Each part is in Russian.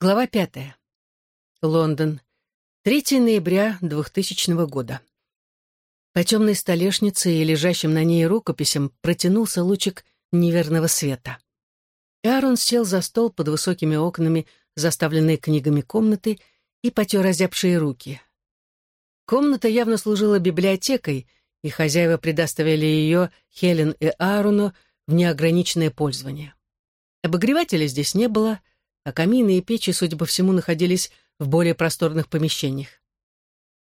Глава пятая. Лондон. 3 ноября 2000 года. По темной столешнице и лежащим на ней рукописям протянулся лучик неверного света. Аарон сел за стол под высокими окнами, заставленной книгами комнаты, и потер озябшие руки. Комната явно служила библиотекой, и хозяева предоставили ее Хелен и Аарону в неограниченное пользование. Обогревателя здесь не было — а камины и печи, судя по всему, находились в более просторных помещениях.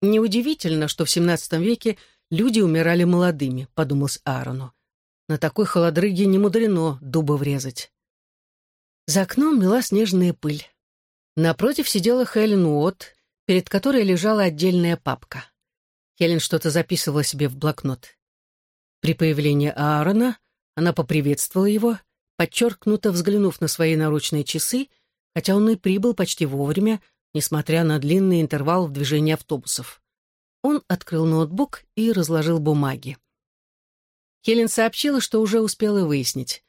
«Неудивительно, что в XVII веке люди умирали молодыми», — подумал Аарону. «На такой холодрыге не мудрено дуба врезать». За окном мела снежная пыль. Напротив сидела Хелен Уотт, перед которой лежала отдельная папка. Хелен что-то записывала себе в блокнот. При появлении Аарона она поприветствовала его, подчеркнуто взглянув на свои наручные часы хотя он и прибыл почти вовремя, несмотря на длинный интервал в движении автобусов. Он открыл ноутбук и разложил бумаги. Хелен сообщила, что уже успела выяснить.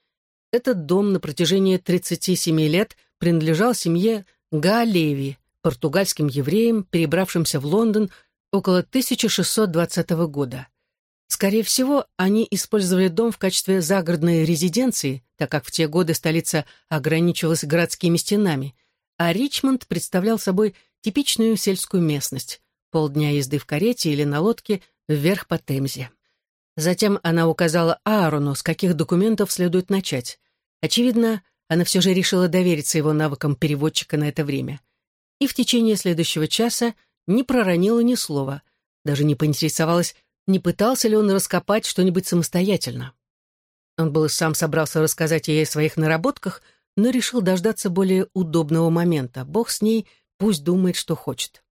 Этот дом на протяжении 37 лет принадлежал семье Галеви, португальским евреям, перебравшимся в Лондон около 1620 года. Скорее всего, они использовали дом в качестве загородной резиденции, так как в те годы столица ограничивалась городскими стенами, а Ричмонд представлял собой типичную сельскую местность, полдня езды в карете или на лодке вверх по Темзе. Затем она указала Аарону, с каких документов следует начать. Очевидно, она все же решила довериться его навыкам переводчика на это время. И в течение следующего часа не проронила ни слова, даже не поинтересовалась, не пытался ли он раскопать что-нибудь самостоятельно. Он был и сам собрался рассказать ей о своих наработках, но решил дождаться более удобного момента. Бог с ней, пусть думает, что хочет.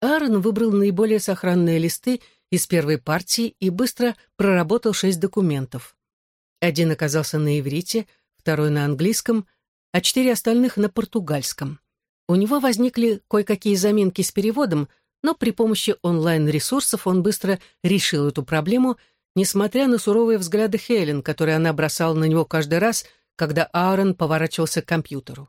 Аарон выбрал наиболее сохранные листы из первой партии и быстро проработал шесть документов. Один оказался на иврите, второй на английском, а четыре остальных на португальском. У него возникли кое-какие заминки с переводом, но при помощи онлайн-ресурсов он быстро решил эту проблему, несмотря на суровые взгляды Хелен, которые она бросала на него каждый раз, когда Аарон поворачивался к компьютеру.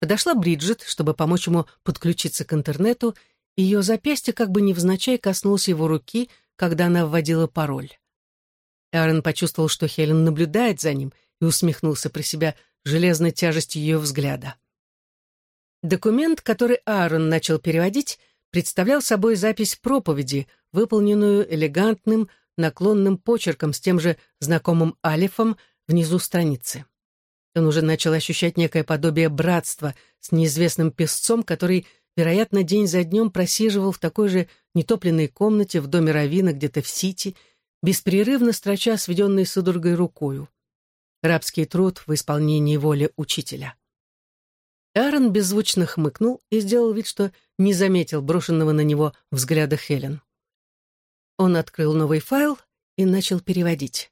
Подошла Бриджит, чтобы помочь ему подключиться к интернету, и ее запястье как бы невзначай коснулось его руки, когда она вводила пароль. Аарон почувствовал, что Хелен наблюдает за ним, и усмехнулся про себя железной тяжестью ее взгляда. Документ, который Аарон начал переводить, представлял собой запись проповеди, выполненную элегантным, наклонным почерком с тем же знакомым алифом внизу страницы. Он уже начал ощущать некое подобие братства с неизвестным песцом, который, вероятно, день за днем просиживал в такой же нетопленной комнате в доме Равина где-то в Сити, беспрерывно строча сведенной судорогой рукою. Рабский труд в исполнении воли учителя. Аарон беззвучно хмыкнул и сделал вид, что не заметил брошенного на него взгляда Хелен. Он открыл новый файл и начал переводить.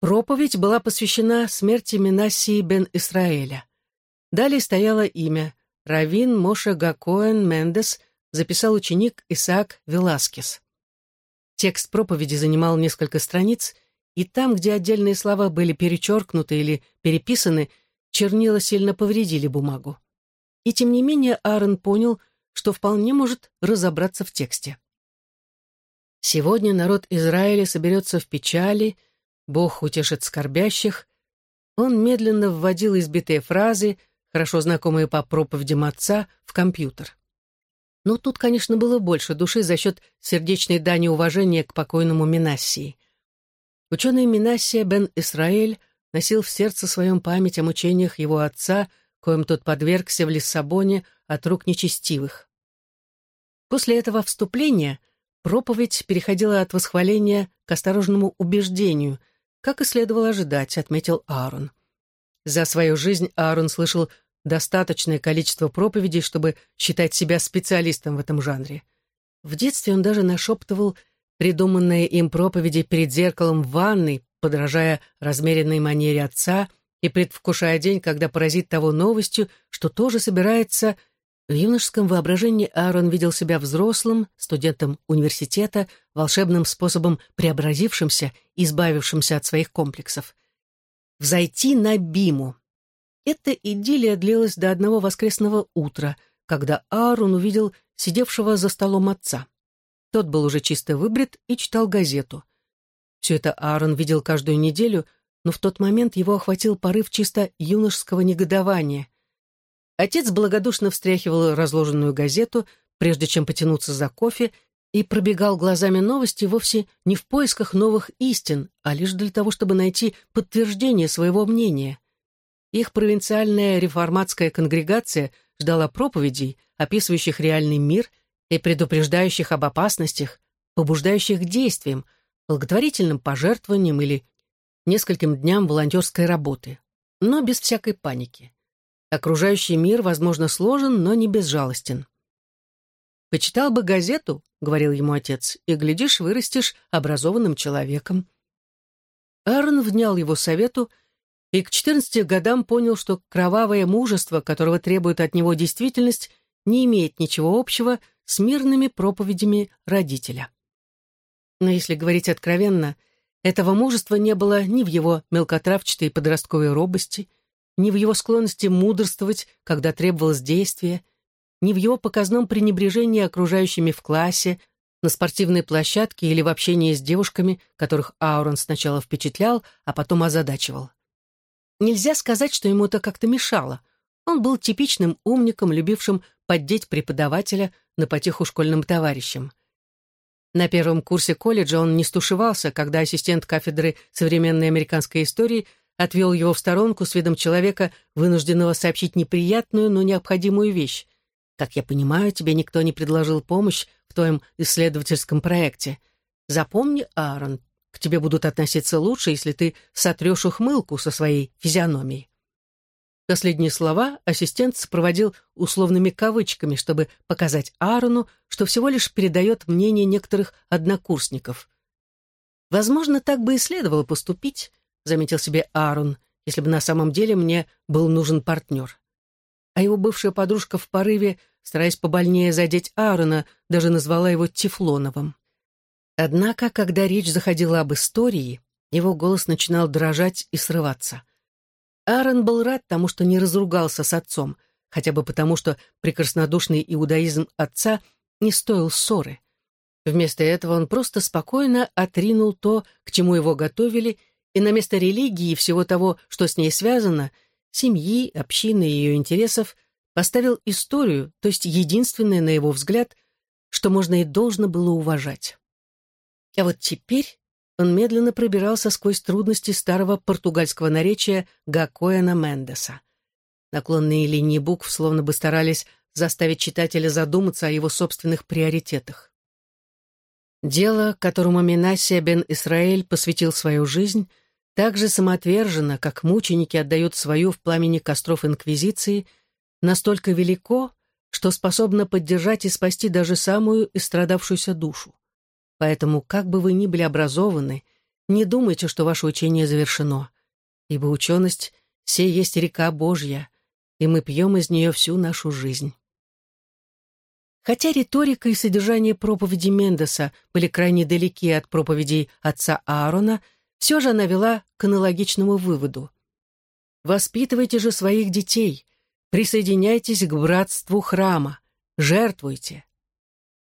Проповедь была посвящена смерти Минасии бен Исраэля. Далее стояло имя Равин Моша Гакоэн Мендес, записал ученик Исаак Веласкес. Текст проповеди занимал несколько страниц, и там, где отдельные слова были перечеркнуты или переписаны, чернила сильно повредили бумагу. И тем не менее Аарон понял, что вполне может разобраться в тексте. «Сегодня народ Израиля соберется в печали, Бог утешит скорбящих». Он медленно вводил избитые фразы, хорошо знакомые по проповедям отца, в компьютер. Но тут, конечно, было больше души за счет сердечной дани уважения к покойному Минассии. Ученый Минассия бен Исраэль носил в сердце своем память о мучениях его отца, коим тот подвергся в Лиссабоне от рук нечестивых. После этого вступления проповедь переходила от восхваления к осторожному убеждению, как и следовало ожидать, отметил Аарон. За свою жизнь Аарон слышал достаточное количество проповедей, чтобы считать себя специалистом в этом жанре. В детстве он даже нашептывал придуманные им проповеди перед зеркалом в ванной, подражая размеренной манере отца и предвкушая день, когда поразит того новостью, что тоже собирается... В юношеском воображении Аарон видел себя взрослым, студентом университета, волшебным способом преобразившимся, избавившимся от своих комплексов. Взойти на Биму. Эта идиллия длилась до одного воскресного утра, когда Аарон увидел сидевшего за столом отца. Тот был уже чисто выбрит и читал газету. Все это Аарон видел каждую неделю, но в тот момент его охватил порыв чисто юношеского негодования. Отец благодушно встряхивал разложенную газету, прежде чем потянуться за кофе, и пробегал глазами новости вовсе не в поисках новых истин, а лишь для того, чтобы найти подтверждение своего мнения. Их провинциальная реформатская конгрегация ждала проповедей, описывающих реальный мир и предупреждающих об опасностях, побуждающих к действиям, благотворительным пожертвованиям или нескольким дням волонтерской работы, но без всякой паники. Окружающий мир, возможно, сложен, но не безжалостен. «Почитал бы газету», — говорил ему отец, «и, глядишь, вырастешь образованным человеком». Аарон внял его совету и к 14 годам понял, что кровавое мужество, которого требует от него действительность, не имеет ничего общего с мирными проповедями родителя. Но если говорить откровенно, этого мужества не было ни в его мелкотравчатой подростковой робости, ни в его склонности мудрствовать, когда требовалось действие, ни в его показном пренебрежении окружающими в классе, на спортивной площадке или в общении с девушками, которых Аурон сначала впечатлял, а потом озадачивал. Нельзя сказать, что ему это как-то мешало. Он был типичным умником, любившим поддеть преподавателя на потеху школьным товарищам. На первом курсе колледжа он не стушевался, когда ассистент кафедры современной американской истории отвел его в сторонку с видом человека, вынужденного сообщить неприятную, но необходимую вещь. Как я понимаю, тебе никто не предложил помощь в твоем исследовательском проекте. Запомни, Аарон, к тебе будут относиться лучше, если ты сотрешь ухмылку со своей физиономией. Последние слова ассистент сопроводил условными кавычками, чтобы показать Аарону, что всего лишь передает мнение некоторых однокурсников. «Возможно, так бы и следовало поступить», — заметил себе Аарон, «если бы на самом деле мне был нужен партнер» а его бывшая подружка в порыве, стараясь побольнее задеть Аарона, даже назвала его Тефлоновым. Однако, когда речь заходила об истории, его голос начинал дрожать и срываться. Аарон был рад тому, что не разругался с отцом, хотя бы потому, что прекраснодушный иудаизм отца не стоил ссоры. Вместо этого он просто спокойно отринул то, к чему его готовили, и на место религии и всего того, что с ней связано — семьи, общины и ее интересов, поставил историю, то есть единственное, на его взгляд, что можно и должно было уважать. А вот теперь он медленно пробирался сквозь трудности старого португальского наречия Гакоэна Мендеса. Наклонные линии букв словно бы старались заставить читателя задуматься о его собственных приоритетах. Дело, которому Минасия бен Исраэль посвятил свою жизнь, так же самоотверженно, как мученики отдают свою в пламени костров Инквизиции, настолько велико, что способно поддержать и спасти даже самую истрадавшуюся душу. Поэтому, как бы вы ни были образованы, не думайте, что ваше учение завершено, ибо ученость — все есть река Божья, и мы пьем из нее всю нашу жизнь. Хотя риторика и содержание проповеди Мендеса были крайне далеки от проповедей отца Аарона — все же она вела к аналогичному выводу. «Воспитывайте же своих детей, присоединяйтесь к братству храма, жертвуйте.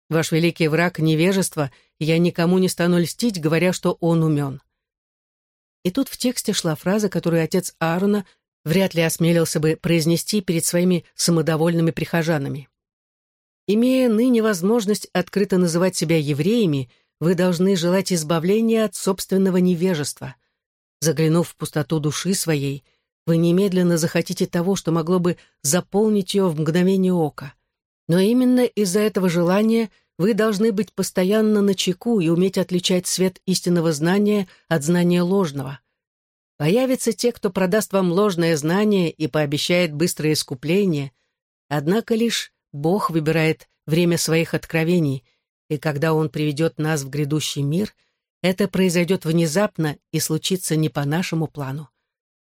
Ваш великий враг — невежество, и я никому не стану льстить, говоря, что он умен». И тут в тексте шла фраза, которую отец Аарона вряд ли осмелился бы произнести перед своими самодовольными прихожанами. Имея ныне возможность открыто называть себя евреями, вы должны желать избавления от собственного невежества. Заглянув в пустоту души своей, вы немедленно захотите того, что могло бы заполнить ее в мгновение ока. Но именно из-за этого желания вы должны быть постоянно на чеку и уметь отличать свет истинного знания от знания ложного. Появятся те, кто продаст вам ложное знание и пообещает быстрое искупление, однако лишь Бог выбирает время своих откровений — и когда Он приведет нас в грядущий мир, это произойдет внезапно и случится не по нашему плану.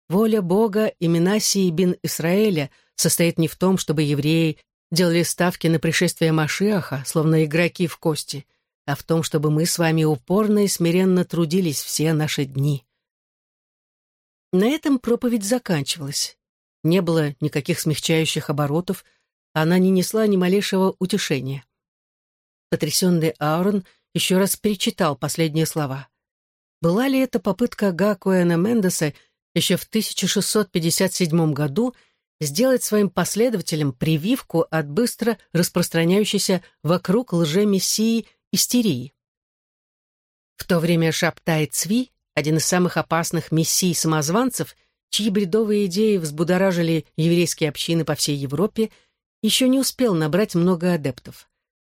Воля Бога и Минасии бин Исраэля состоит не в том, чтобы евреи делали ставки на пришествие Машиаха, словно игроки в кости, а в том, чтобы мы с вами упорно и смиренно трудились все наши дни. На этом проповедь заканчивалась. не было никаких смягчающих оборотов, она не несла ни малейшего утешения. Потрясенный Аарон еще раз перечитал последние слова. Была ли это попытка Гакуэна Мендеса еще в 1657 году сделать своим последователям прививку от быстро распространяющейся вокруг лже-мессии истерии? В то время Шаптай Цви, один из самых опасных мессий-самозванцев, чьи бредовые идеи взбудоражили еврейские общины по всей Европе, еще не успел набрать много адептов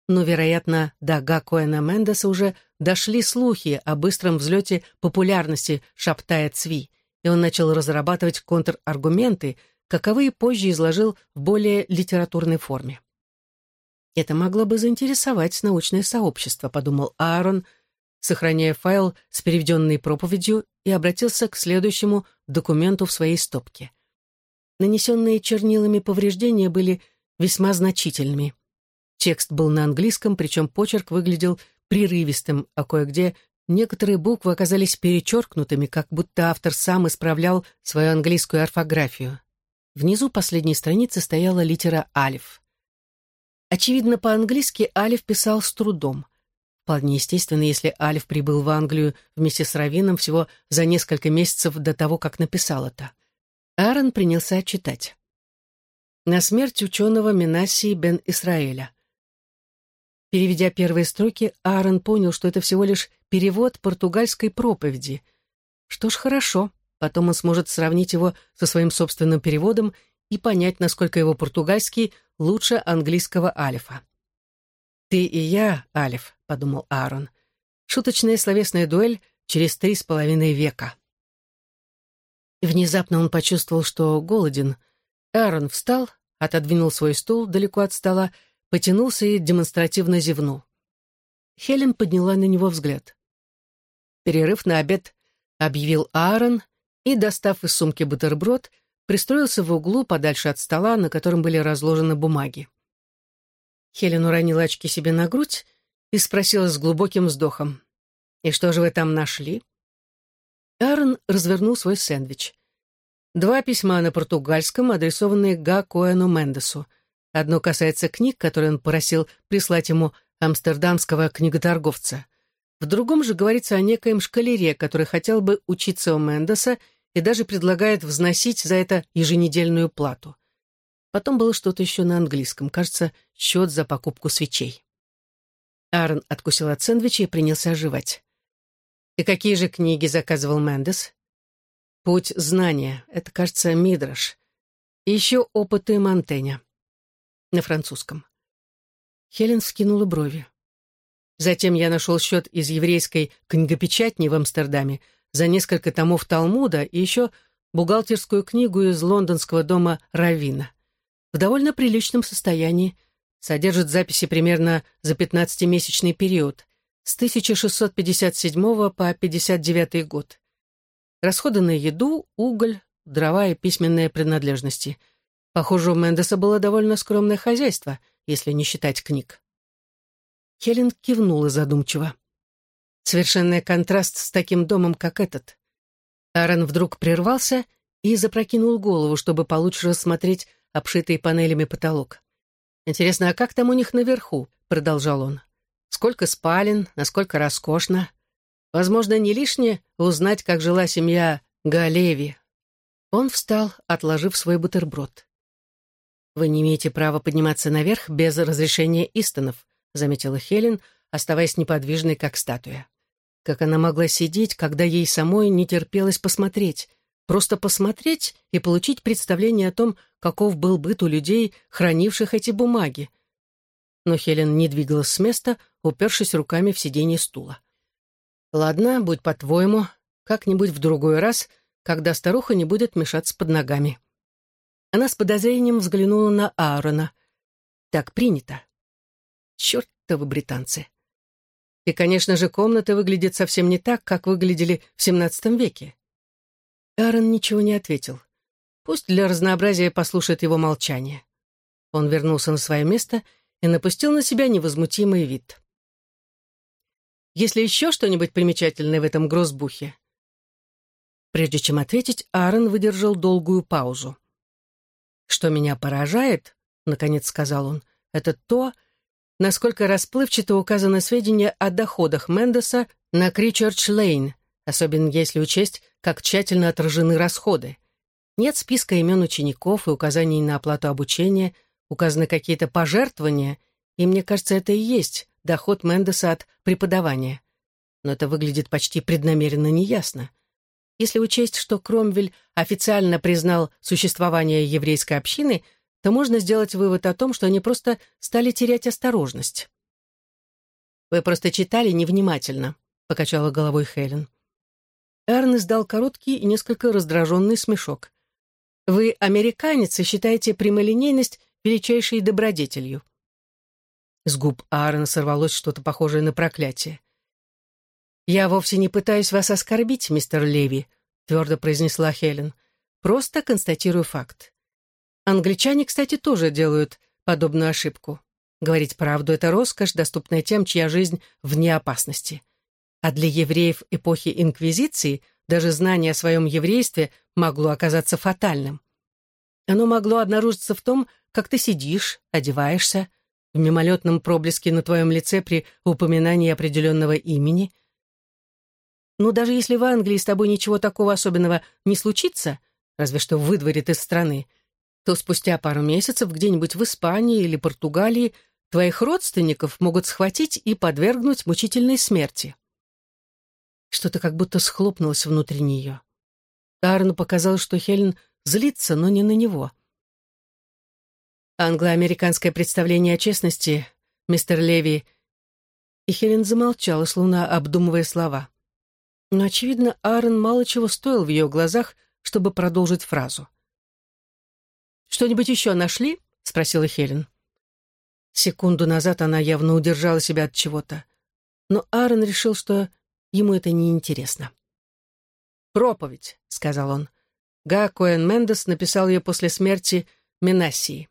но, вероятно, до Гакоэна Мендеса уже дошли слухи о быстром взлете популярности Шаптая Цви, и он начал разрабатывать контраргументы, каковые позже изложил в более литературной форме. «Это могло бы заинтересовать научное сообщество», — подумал Аарон, сохраняя файл с переведенной проповедью и обратился к следующему документу в своей стопке. Нанесенные чернилами повреждения были весьма значительными. Текст был на английском, причем почерк выглядел прерывистым, а кое-где некоторые буквы оказались перечеркнутыми, как будто автор сам исправлял свою английскую орфографию. Внизу последней страницы стояла литера «Алиф». Очевидно, по-английски Алиф писал с трудом. Вполне естественно, если Алиф прибыл в Англию вместе с Равином всего за несколько месяцев до того, как написал это. Аарон принялся читать. На смерть ученого Минасии бен Исраэля. Переведя первые строки, Аарон понял, что это всего лишь перевод португальской проповеди. Что ж, хорошо, потом он сможет сравнить его со своим собственным переводом и понять, насколько его португальский лучше английского алифа. «Ты и я, Алиф», — подумал Аарон. Шуточная словесная дуэль через три с половиной века. Внезапно он почувствовал, что голоден. Аарон встал, отодвинул свой стул далеко от стола потянулся и демонстративно зевнул. Хелен подняла на него взгляд. «Перерыв на обед», — объявил Аарон и, достав из сумки бутерброд, пристроился в углу подальше от стола, на котором были разложены бумаги. Хелен уронила очки себе на грудь и спросила с глубоким вздохом. «И что же вы там нашли?» Аарон развернул свой сэндвич. Два письма на португальском, адресованные Га Коэну Мендесу — Одно касается книг, которые он просил прислать ему амстердамского книготорговца. В другом же говорится о некоем шкалере, который хотел бы учиться у Мендеса и даже предлагает взносить за это еженедельную плату. Потом было что-то еще на английском, кажется, счет за покупку свечей. Аарон откусил от сэндвича и принялся оживать. «И какие же книги заказывал Мендес?» «Путь знания» — это, кажется, Мидраш. И еще опыты Монтэня на французском. Хелен скинула брови. Затем я нашел счет из еврейской книгопечатни в Амстердаме за несколько томов Талмуда и еще бухгалтерскую книгу из лондонского дома Равина. В довольно приличном состоянии, содержит записи примерно за 15-месячный период, с 1657 по 59 год. Расходы на еду, уголь, дрова и письменные принадлежности – Похоже, у Мендеса было довольно скромное хозяйство, если не считать книг. Хелен кивнула задумчиво. Совершенный контраст с таким домом, как этот. Аарон вдруг прервался и запрокинул голову, чтобы получше рассмотреть обшитый панелями потолок. «Интересно, а как там у них наверху?» — продолжал он. «Сколько спален, насколько роскошно. Возможно, не лишнее узнать, как жила семья Галеви». Он встал, отложив свой бутерброд. «Вы не имеете права подниматься наверх без разрешения Истонов», заметила Хелен, оставаясь неподвижной, как статуя. Как она могла сидеть, когда ей самой не терпелось посмотреть, просто посмотреть и получить представление о том, каков был быт у людей, хранивших эти бумаги. Но Хелен не двигалась с места, упершись руками в сиденье стула. «Ладно, будь по-твоему, как-нибудь в другой раз, когда старуха не будет мешаться под ногами». Она с подозрением взглянула на Аарона. «Так принято». «Чертовы британцы!» И, конечно же, комната выглядит совсем не так, как выглядели в XVII веке. Аарон ничего не ответил. Пусть для разнообразия послушает его молчание. Он вернулся на свое место и напустил на себя невозмутимый вид. «Есть ли еще что-нибудь примечательное в этом грозбухе?» Прежде чем ответить, Аарон выдержал долгую паузу. «Что меня поражает, — наконец сказал он, — это то, насколько расплывчато указаны сведения о доходах Мендеса на Кричерч-Лейн, особенно если учесть, как тщательно отражены расходы. Нет списка имен учеников и указаний на оплату обучения, указаны какие-то пожертвования, и мне кажется, это и есть доход Мендеса от преподавания. Но это выглядит почти преднамеренно неясно. Если учесть, что Кромвель официально признал существование еврейской общины, то можно сделать вывод о том, что они просто стали терять осторожность. «Вы просто читали невнимательно», — покачала головой Хелен. Эрн издал короткий и несколько раздраженный смешок. «Вы, американец, и считаете прямолинейность величайшей добродетелью». С губ Аарона сорвалось что-то похожее на проклятие. «Я вовсе не пытаюсь вас оскорбить, мистер Леви», — твердо произнесла Хелен. «Просто констатирую факт. Англичане, кстати, тоже делают подобную ошибку. Говорить правду — это роскошь, доступная тем, чья жизнь вне опасности. А для евреев эпохи Инквизиции даже знание о своем еврействе могло оказаться фатальным. Оно могло обнаружиться в том, как ты сидишь, одеваешься, в мимолетном проблеске на твоем лице при упоминании определенного имени. Но даже если в Англии с тобой ничего такого особенного не случится, разве что выдворит из страны, то спустя пару месяцев где-нибудь в Испании или Португалии твоих родственников могут схватить и подвергнуть мучительной смерти. Что-то как будто схлопнулось внутри нее. Арну показалось, что Хелен злится, но не на него. Англо-американское представление о честности, мистер Леви... И Хелен замолчала, словно обдумывая слова. Но, очевидно, Аарон мало чего стоил в ее глазах, чтобы продолжить фразу. «Что-нибудь еще нашли?» — спросила Хелен. Секунду назад она явно удержала себя от чего-то. Но Аарон решил, что ему это не интересно. «Проповедь», — сказал он. Га Коэн Мендес написал ее после смерти Менассии.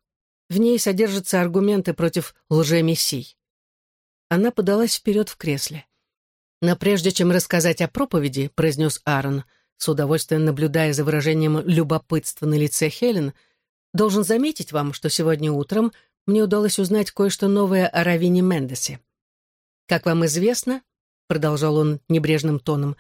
В ней содержатся аргументы против лжемессий. Она подалась вперед в кресле. Но прежде чем рассказать о проповеди, произнес Аарон, с удовольствием наблюдая за выражением любопытства на лице Хелен, должен заметить вам, что сегодня утром мне удалось узнать кое-что новое о Равине Мендесе. Как вам известно, продолжал он небрежным тоном,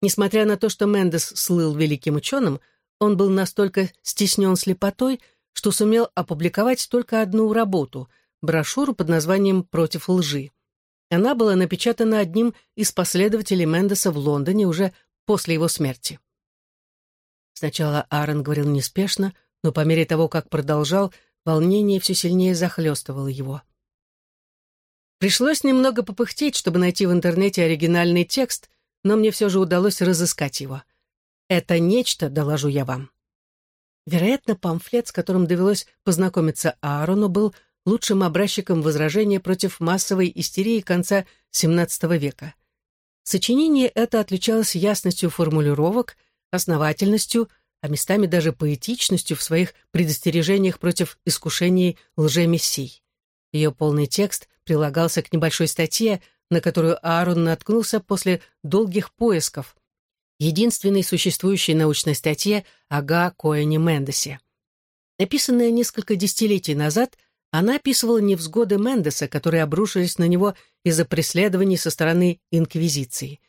несмотря на то, что Мендес слыл великим ученым, он был настолько стеснен слепотой, что сумел опубликовать только одну работу — брошюру под названием «Против лжи». Она была напечатана одним из последователей Мендеса в Лондоне уже после его смерти. Сначала Аарон говорил неспешно, но по мере того, как продолжал, волнение все сильнее захлестывало его. Пришлось немного попыхтеть, чтобы найти в интернете оригинальный текст, но мне все же удалось разыскать его. Это нечто, доложу я вам. Вероятно, памфлет, с которым довелось познакомиться Аарону, был лучшим образчиком возражения против массовой истерии конца XVII века. Сочинение это отличалось ясностью формулировок, основательностью, а местами даже поэтичностью в своих предостережениях против искушений лжемессий. Ее полный текст прилагался к небольшой статье, на которую Аарон наткнулся после долгих поисков, единственной существующей научной статье о Га Коэне Мендесе. Написанная несколько десятилетий назад, она описывала невзгоды Мендеса, которые обрушились на него из-за преследований со стороны Инквизиции.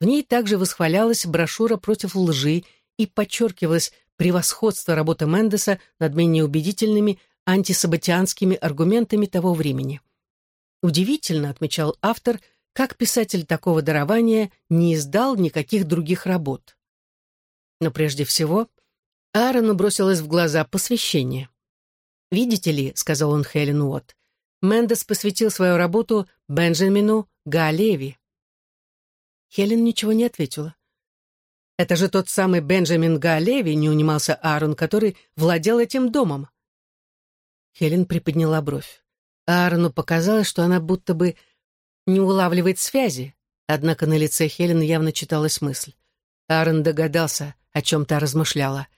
В ней также восхвалялась брошюра против лжи и подчеркивалось превосходство работы Мендеса над менее убедительными антисабатианскими аргументами того времени. Удивительно, отмечал автор, как писатель такого дарования не издал никаких других работ. Но прежде всего, Аарону бросилось в глаза посвящение. «Видите ли», — сказал он Хелен Уотт, Мендес посвятил свою работу Бенджамину Галеви. Хелен ничего не ответила. «Это же тот самый Бенджамин Галеви», — не унимался Аарон, который владел этим домом. Хелен приподняла бровь. Аарону показалось, что она будто бы не улавливает связи, однако на лице Хелен явно читалась мысль. Аарон догадался, о чем та размышляла.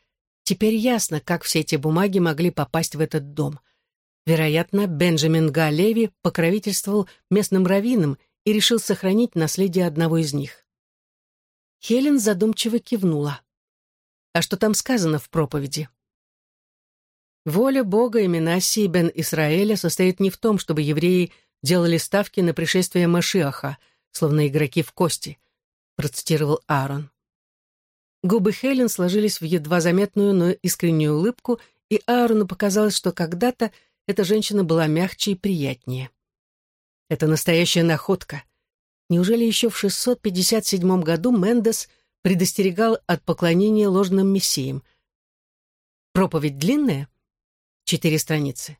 Теперь ясно, как все эти бумаги могли попасть в этот дом. Вероятно, Бенджамин Галеви покровительствовал местным раввинам и решил сохранить наследие одного из них. Хелен задумчиво кивнула. «А что там сказано в проповеди?» Воля Бога и Минасии бен Исраэля состоит не в том, чтобы евреи делали ставки на пришествие Машиаха, словно игроки в кости, процитировал Аарон. Губы Хелен сложились в едва заметную, но искреннюю улыбку, и Аарону показалось, что когда-то эта женщина была мягче и приятнее. Это настоящая находка. Неужели еще в 657 году Мендес предостерегал от поклонения ложным мессиям? Проповедь длинная? Четыре страницы.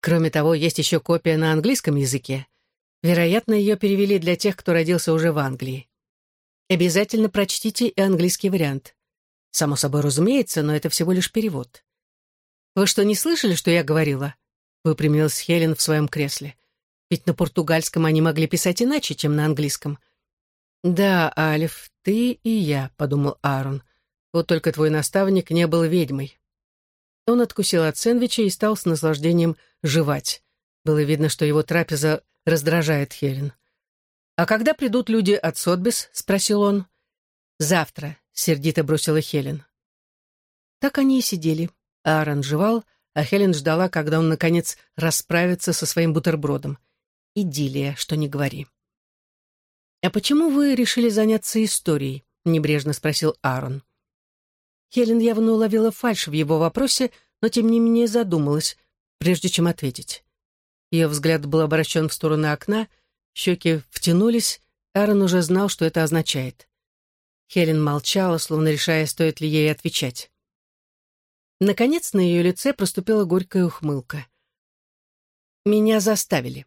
Кроме того, есть еще копия на английском языке. Вероятно, ее перевели для тех, кто родился уже в Англии. Обязательно прочтите и английский вариант. Само собой разумеется, но это всего лишь перевод. «Вы что, не слышали, что я говорила?» Выпрямилась Хелен в своем кресле. Ведь на португальском они могли писать иначе, чем на английском. «Да, Алиф, ты и я», — подумал Аарон. «Вот только твой наставник не был ведьмой». Он откусил от сэндвича и стал с наслаждением жевать. Было видно, что его трапеза раздражает Хелен. «А когда придут люди от Сотбис?» — спросил он. «Завтра», — сердито бросила Хелен. Так они и сидели. Аарон жевал, а Хелен ждала, когда он, наконец, расправится со своим бутербродом. Идиллия, что не говори. «А почему вы решили заняться историей?» — небрежно спросил Аарон. Хелен явно уловила фальшь в его вопросе, но тем не менее задумалась, прежде чем ответить. Ее взгляд был обращен в сторону окна, Щеки втянулись, Аарон уже знал, что это означает. Хелен молчала, словно решая, стоит ли ей отвечать. Наконец на ее лице проступила горькая ухмылка. «Меня заставили».